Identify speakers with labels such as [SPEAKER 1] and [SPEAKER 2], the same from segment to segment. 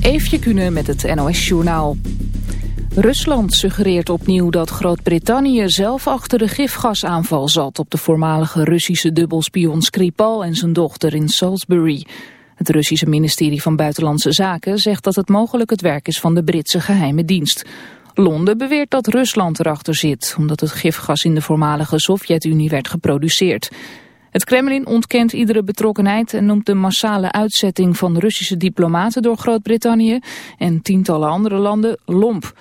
[SPEAKER 1] Eefje Kunnen met het NOS-journaal. Rusland suggereert opnieuw dat Groot-Brittannië zelf achter de gifgasaanval zat... op de voormalige Russische dubbelspion Skripal en zijn dochter in Salisbury. Het Russische ministerie van Buitenlandse Zaken zegt dat het mogelijk het werk is van de Britse geheime dienst. Londen beweert dat Rusland erachter zit, omdat het gifgas in de voormalige Sovjet-Unie werd geproduceerd. Het Kremlin ontkent iedere betrokkenheid en noemt de massale uitzetting van Russische diplomaten door Groot-Brittannië en tientallen andere landen lomp.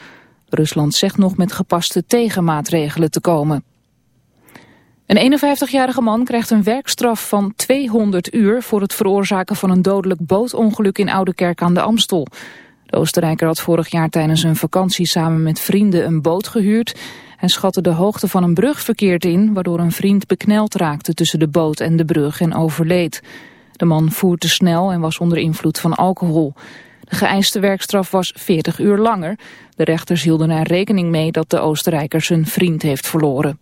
[SPEAKER 1] Rusland zegt nog met gepaste tegenmaatregelen te komen. Een 51-jarige man krijgt een werkstraf van 200 uur voor het veroorzaken van een dodelijk boot-ongeluk in Oudekerk aan de Amstel. De Oostenrijker had vorig jaar tijdens een vakantie samen met vrienden een boot gehuurd hij schatte de hoogte van een brug verkeerd in, waardoor een vriend bekneld raakte tussen de boot en de brug en overleed. De man voer te snel en was onder invloed van alcohol. De geëiste werkstraf was 40 uur langer. De rechters hielden er rekening mee dat de Oostenrijker zijn vriend heeft verloren.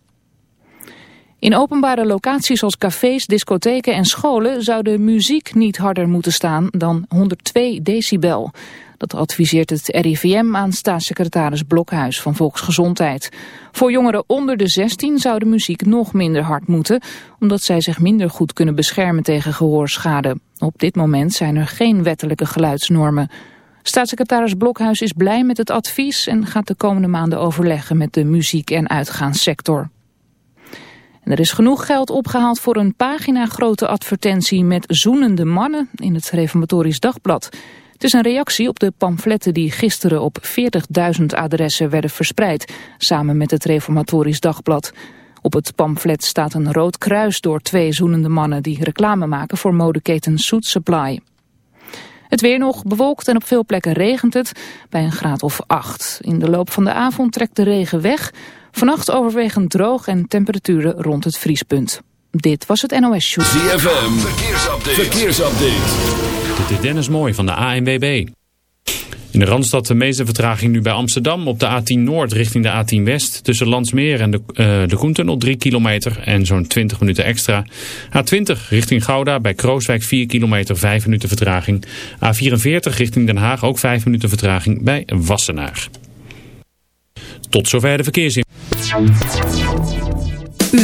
[SPEAKER 1] In openbare locaties als cafés, discotheken en scholen zou de muziek niet harder moeten staan dan 102 decibel. Dat adviseert het RIVM aan staatssecretaris Blokhuis van Volksgezondheid. Voor jongeren onder de 16 zou de muziek nog minder hard moeten, omdat zij zich minder goed kunnen beschermen tegen gehoorschade. Op dit moment zijn er geen wettelijke geluidsnormen. Staatssecretaris Blokhuis is blij met het advies en gaat de komende maanden overleggen met de muziek- en uitgaanssector. En er is genoeg geld opgehaald voor een pagina grote advertentie met zoenende mannen in het Reformatorisch Dagblad. Het is een reactie op de pamfletten die gisteren op 40.000 adressen werden verspreid, samen met het Reformatorisch Dagblad. Op het pamflet staat een rood kruis door twee zoenende mannen die reclame maken voor modeketen Suit Supply. Het weer nog bewolkt en op veel plekken regent het, bij een graad of 8. In de loop van de avond trekt de regen weg. Vannacht overwegend droog en temperaturen rond het vriespunt. Dit was het NOS Show.
[SPEAKER 2] ZFM, verkeersupdate. verkeersupdate.
[SPEAKER 3] Dit is Dennis Mooi van de ANWB. In de Randstad de meeste vertraging nu bij Amsterdam op de A10 Noord richting de A10 West. Tussen Landsmeer en de, uh, de Koentunnel 3 kilometer en zo'n 20 minuten extra. A20 richting Gouda bij Krooswijk 4 kilometer 5 minuten vertraging. A44 richting Den Haag ook 5 minuten vertraging bij Wassenaar. Tot zover de verkeersin.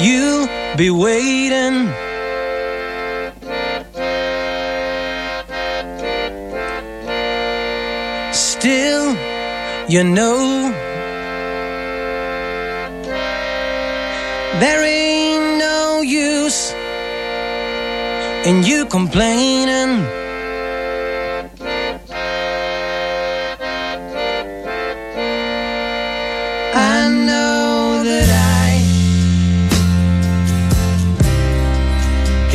[SPEAKER 4] you'll be waiting. Still, you know, there ain't no use in you complaining.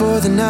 [SPEAKER 4] for the night.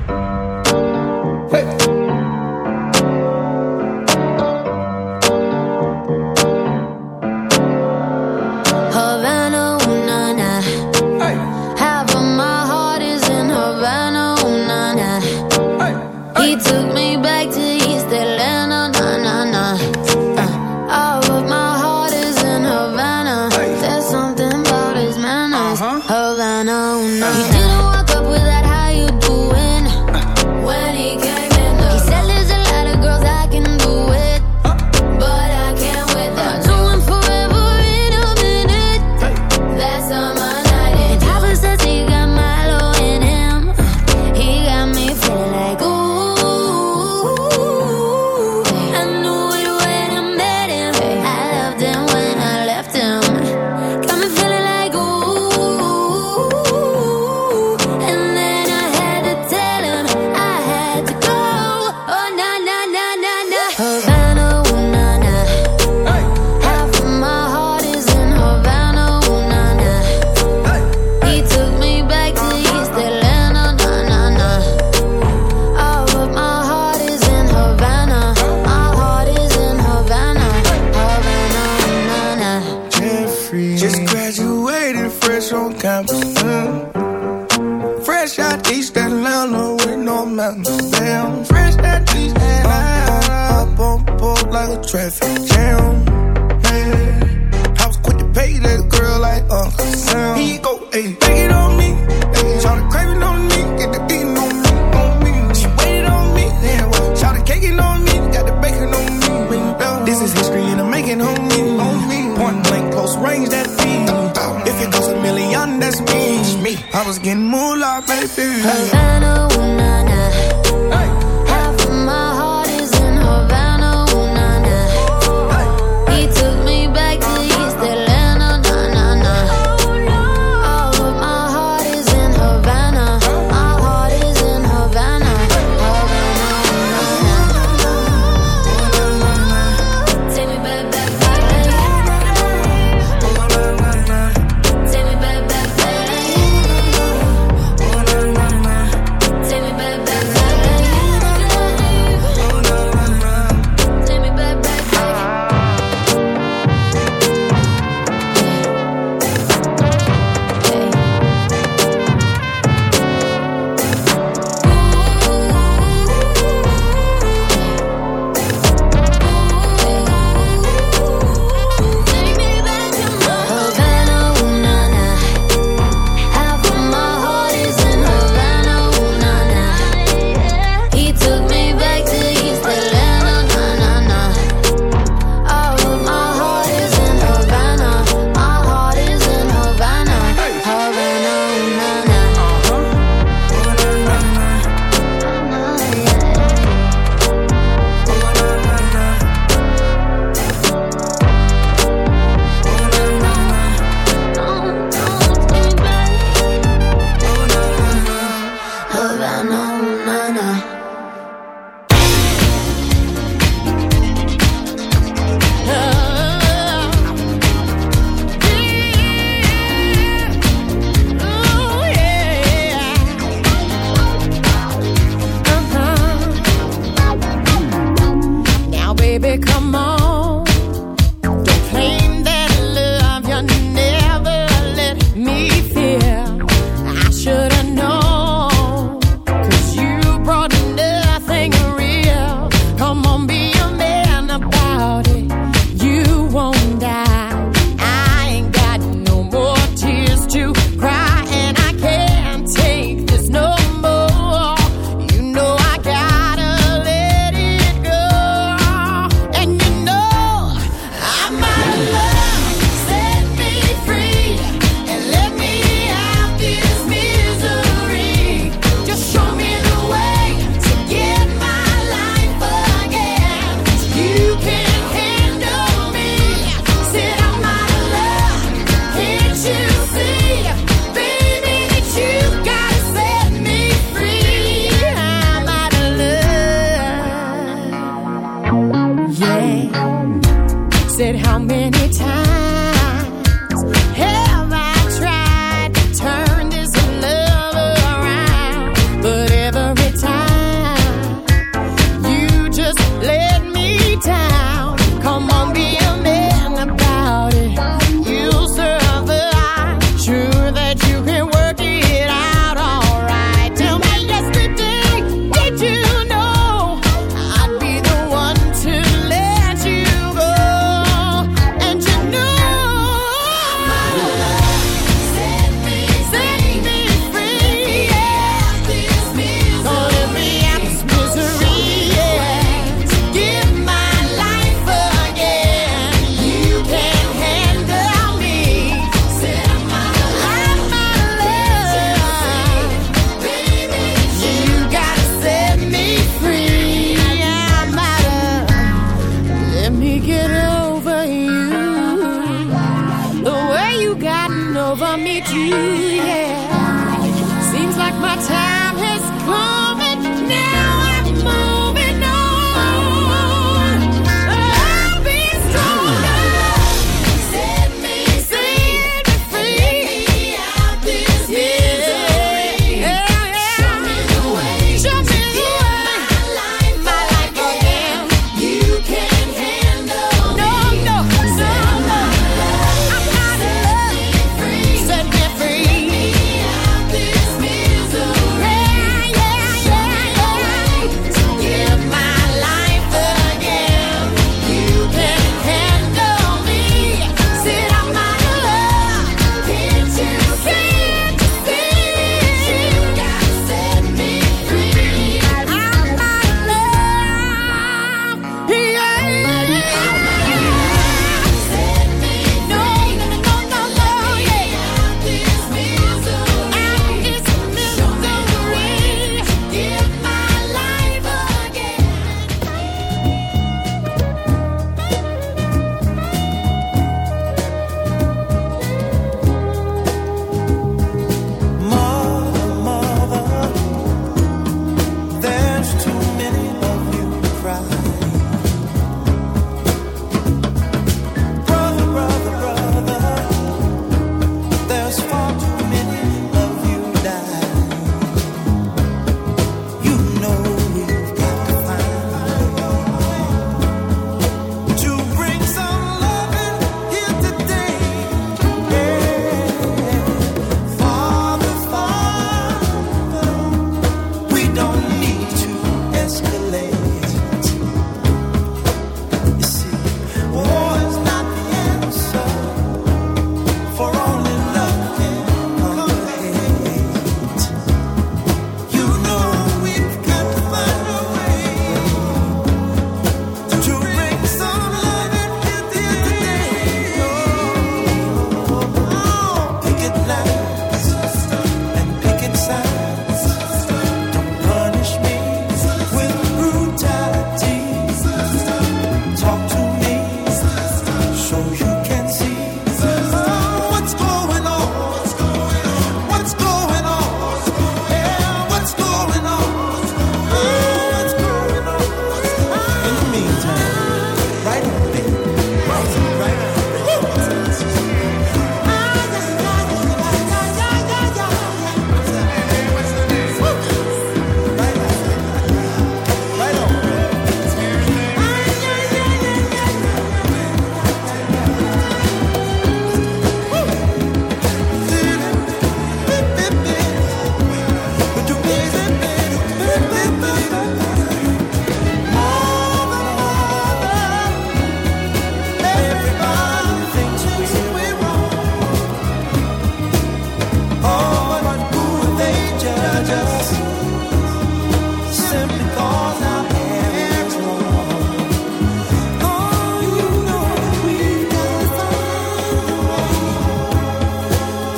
[SPEAKER 5] If it goes a million, that's me.
[SPEAKER 6] I was getting more like baby. Havana, ooh, nah, nah.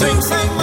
[SPEAKER 6] drinks and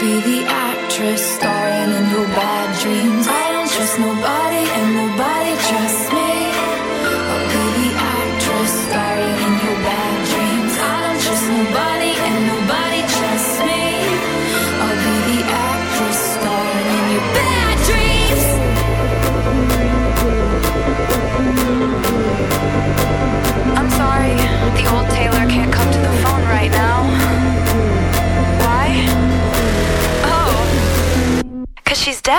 [SPEAKER 6] Be the actress starring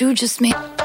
[SPEAKER 6] you just made.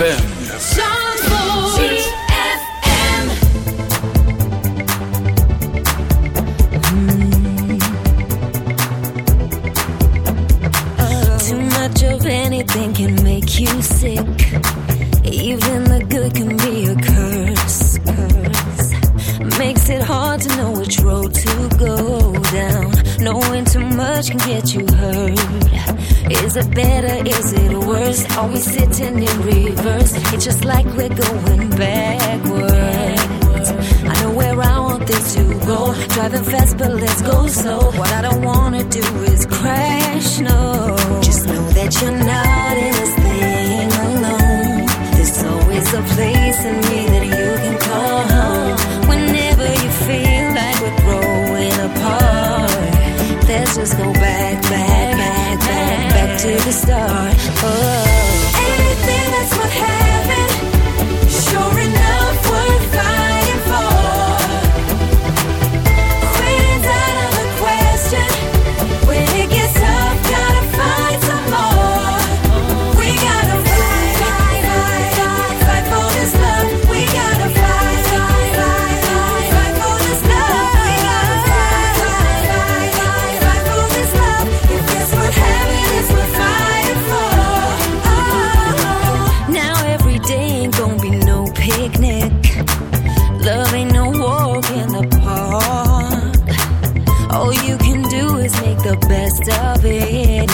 [SPEAKER 2] ZFM.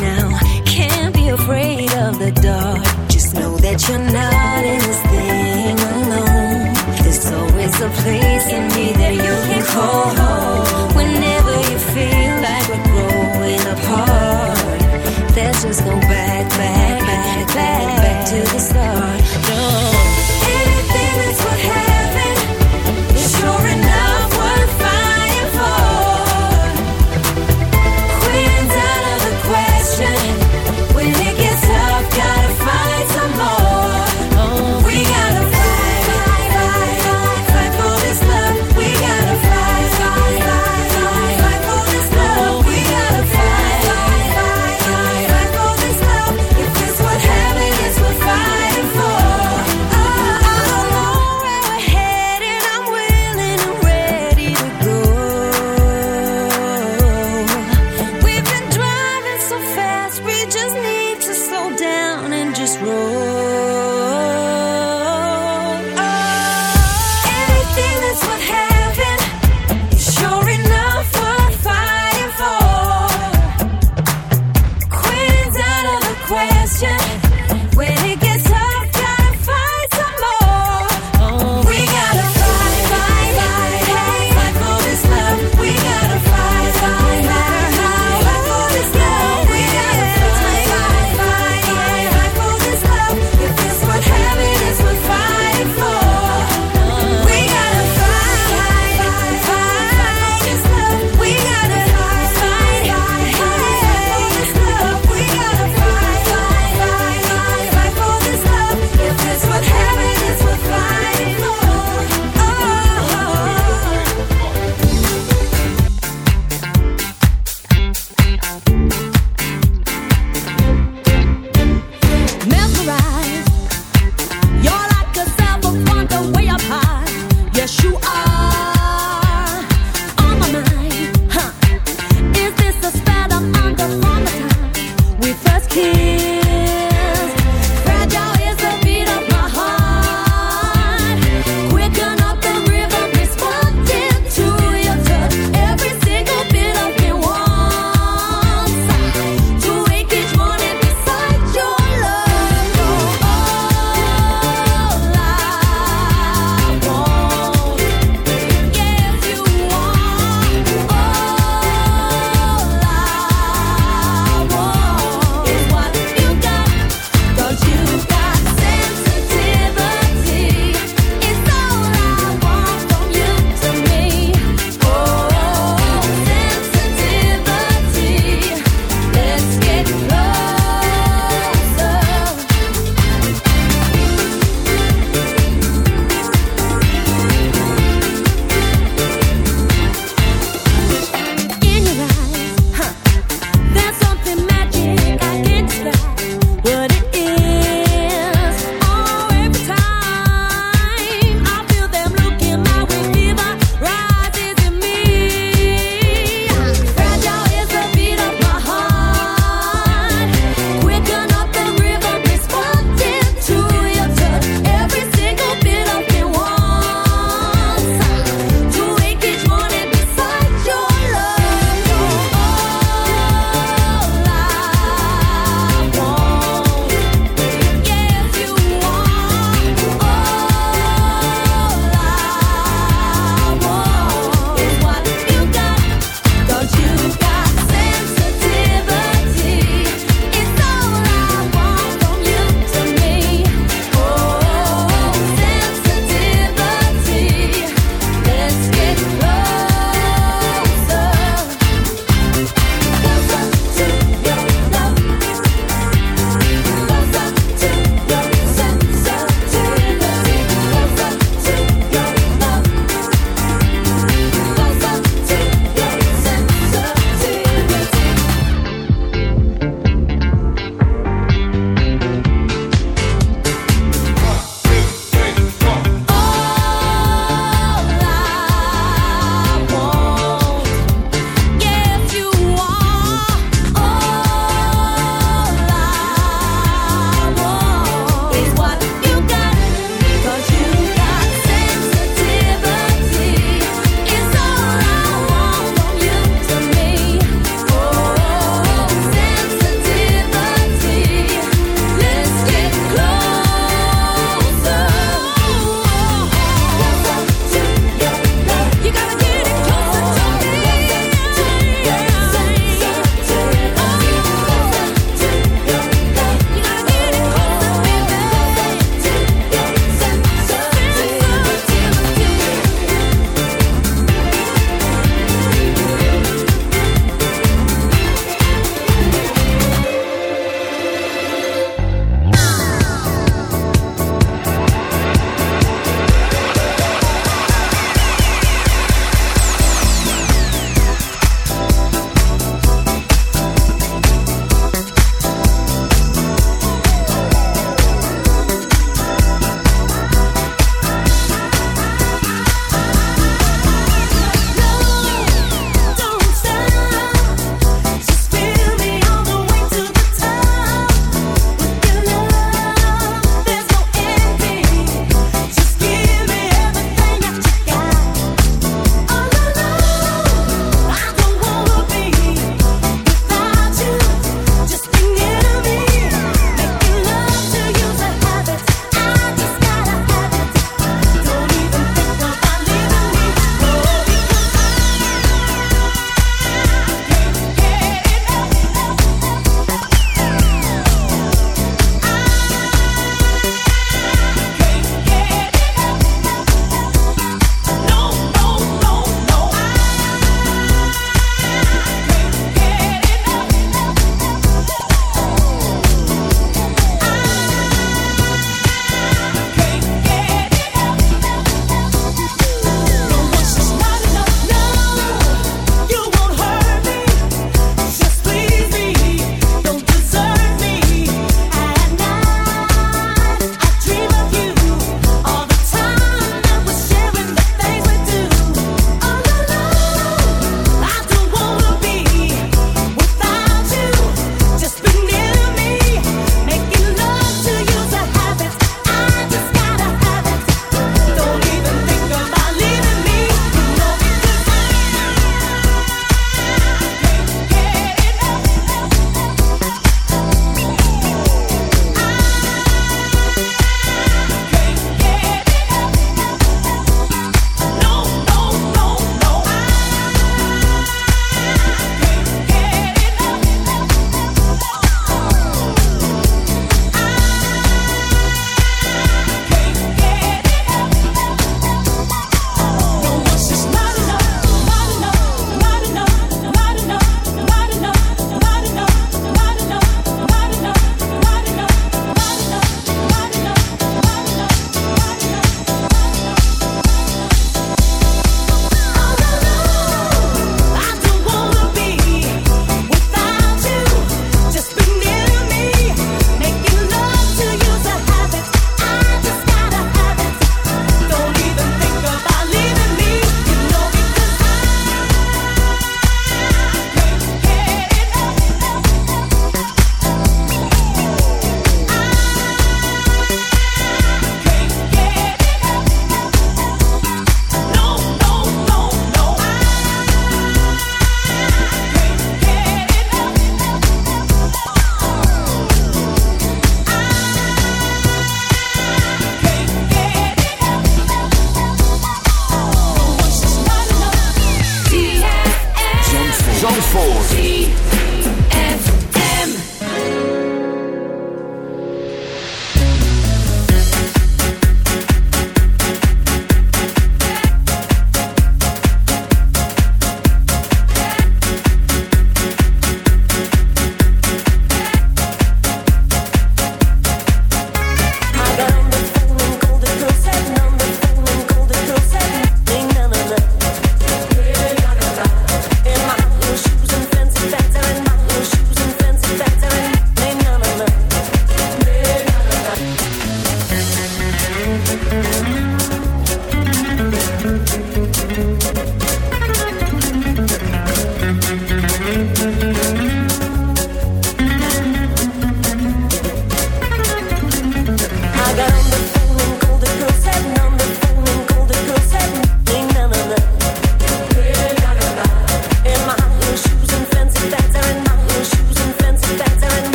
[SPEAKER 7] now. Can't be afraid of the dark. Just know that you're not in this thing alone. There's always a place in me that you can call. Whenever you feel like we're growing apart, let's just go back, back, back, back, back to the start.